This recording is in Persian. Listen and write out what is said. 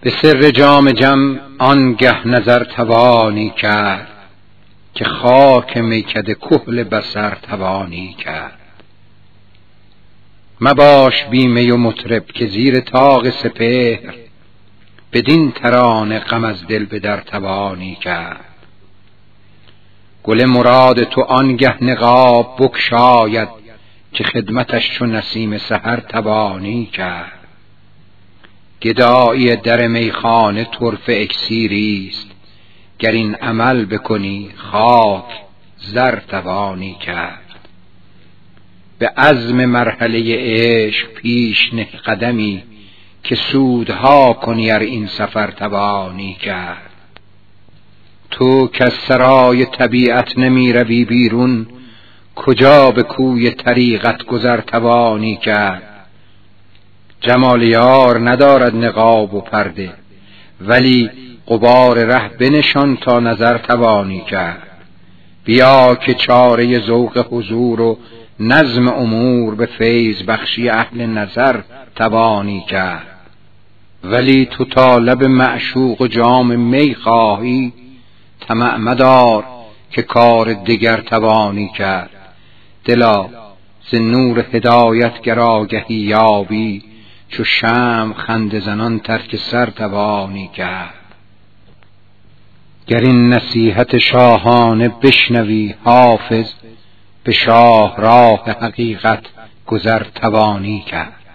به سر جام جم آنگه نظر توانی کرد که خاک میکده کهل بسر توانی کرد. مباش بیمه و مطرب که زیر تاق سپهر بدین ترانه غم از دل به در توانی کرد. گل مراد تو آنگه نقاب بکشاید که خدمتش چو نسیم سحر توانی کرد. گدایی در میخانه طرف اکسیری است. گر این عمل بکنی خاک زر توانی کرد. به عزم مرحله عشق پیش نه قدمی که سودها کنی ار این سفر توانی کرد. تو که سرای طبیعت نمی روی بیرون کجا به کوی طریقت گذر توانی کرد؟ جمال یار ندارد نقاب و پرده ولی قبار ره بنشان تا نظر توانی کرد. بیا که چاره ذوق حضور و نظم امور به فیض بخشی اهل نظر توانی کرد. ولی تو طالب معشوق و جام می خواهی طمع مدار که کار دیگر توانی کرد. دلا ز نور هدایت گراگهی یابی چو شم خند زنان ترک سر توانی کرد. گر این نصیحت شاهانه بشنوی حافظ به شاه راه حقیقت گذر توانی کرد.